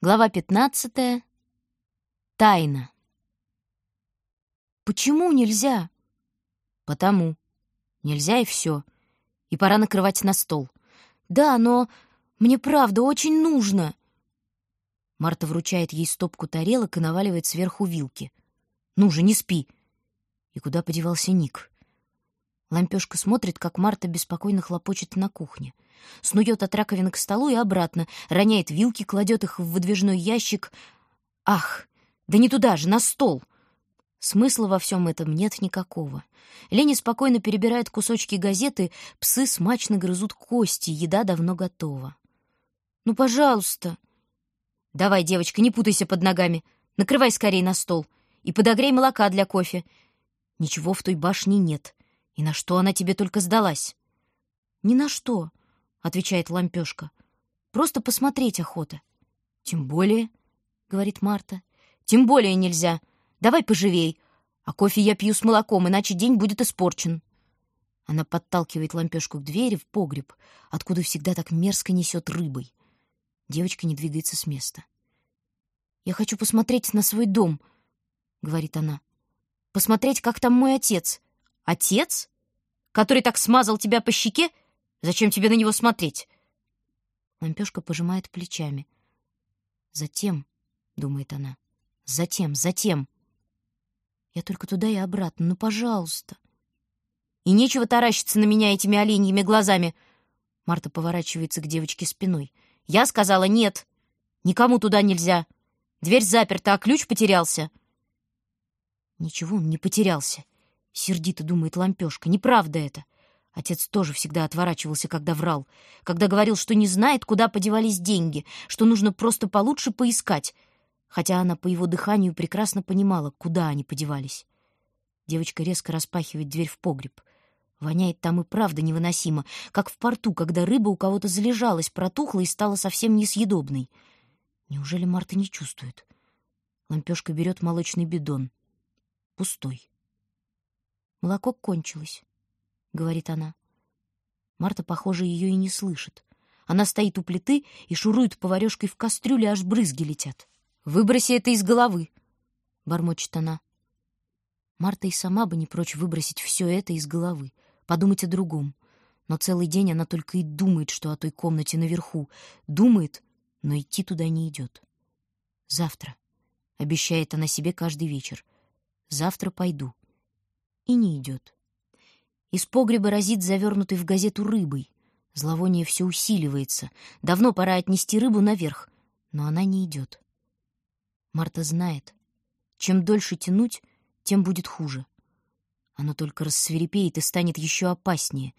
Глава 15. Тайна. Почему нельзя? Потому. Нельзя и все. И пора накрывать на стол. Да, но мне правда очень нужно. Марта вручает ей стопку тарелок и наваливает сверху вилки. Ну же, не спи. И куда подевался Ник? Лампёшка смотрит, как Марта беспокойно хлопочет на кухне. Снует от раковины к столу и обратно, роняет вилки, кладет их в выдвижной ящик. Ах, да не туда же, на стол! Смысла во всем этом нет никакого. Лени спокойно перебирает кусочки газеты, псы смачно грызут кости, еда давно готова. «Ну, пожалуйста!» «Давай, девочка, не путайся под ногами. Накрывай скорее на стол. И подогрей молока для кофе. Ничего в той башне нет. И на что она тебе только сдалась? Ни на что, отвечает лампёшка. Просто посмотреть охота. Тем более, говорит Марта. Тем более нельзя. Давай поживей. А кофе я пью с молоком, иначе день будет испорчен. Она подталкивает лампёшку к двери в погреб, откуда всегда так мерзко несет рыбой. Девочка не двигается с места. «Я хочу посмотреть на свой дом», — говорит она. «Посмотреть, как там мой отец. Отец? Который так смазал тебя по щеке? Зачем тебе на него смотреть? Лампёшка пожимает плечами. Затем, думает она, затем, затем. Я только туда и обратно, ну, пожалуйста. И нечего таращиться на меня этими оленьими глазами. Марта поворачивается к девочке спиной. Я сказала нет. Никому туда нельзя. Дверь заперта, а ключ потерялся. Ничего он не потерялся. Сердито думает лампёшка. Неправда это. Отец тоже всегда отворачивался, когда врал. Когда говорил, что не знает, куда подевались деньги, что нужно просто получше поискать. Хотя она по его дыханию прекрасно понимала, куда они подевались. Девочка резко распахивает дверь в погреб. Воняет там и правда невыносимо, как в порту, когда рыба у кого-то залежалась, протухла и стала совсем несъедобной. Неужели Марта не чувствует? Лампёшка берет молочный бидон. Пустой. «Молоко кончилось», — говорит она. Марта, похоже, ее и не слышит. Она стоит у плиты и шурует поварёшкой в кастрюле, аж брызги летят. «Выброси это из головы», — бормочет она. Марта и сама бы не прочь выбросить все это из головы, подумать о другом. Но целый день она только и думает, что о той комнате наверху. Думает, но идти туда не идет. «Завтра», — обещает она себе каждый вечер, — «завтра пойду» и не идет. Из погреба разит завернутый в газету рыбой. Зловоние все усиливается. Давно пора отнести рыбу наверх, но она не идет. Марта знает, чем дольше тянуть, тем будет хуже. Оно только рассверепеет и станет еще опаснее.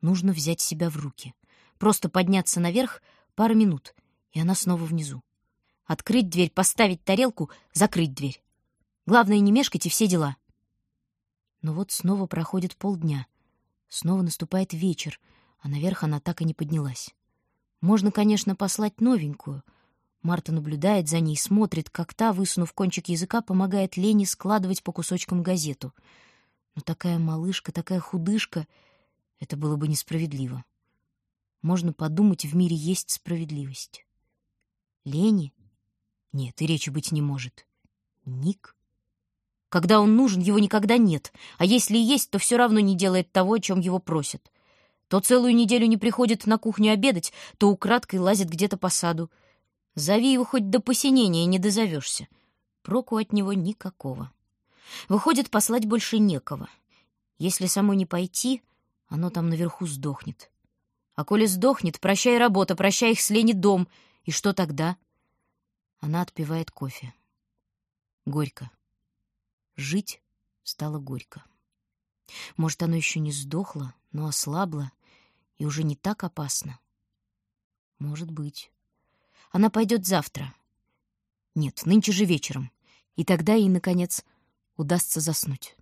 Нужно взять себя в руки. Просто подняться наверх пару минут, и она снова внизу. Открыть дверь, поставить тарелку, закрыть дверь. Главное, не мешкать и все дела. Но вот снова проходит полдня. Снова наступает вечер, а наверх она так и не поднялась. Можно, конечно, послать новенькую. Марта наблюдает за ней, смотрит, как та, высунув кончик языка, помогает Лене складывать по кусочкам газету. Но такая малышка, такая худышка — это было бы несправедливо. Можно подумать, в мире есть справедливость. Лени? Нет, и речи быть не может. Ник? Когда он нужен, его никогда нет, а если и есть, то все равно не делает того, о чем его просят. То целую неделю не приходит на кухню обедать, то украдкой лазит где-то по саду. Зови его хоть до посинения, не дозовешься. Проку от него никакого. Выходит, послать больше некого. Если самой не пойти, оно там наверху сдохнет. А коли сдохнет, прощай работа, прощай их с Лени дом. И что тогда? Она отпивает кофе. Горько. Жить стало горько. Может, оно еще не сдохло, но ослабло и уже не так опасно. Может быть. Она пойдет завтра. Нет, нынче же вечером. И тогда ей, наконец, удастся заснуть.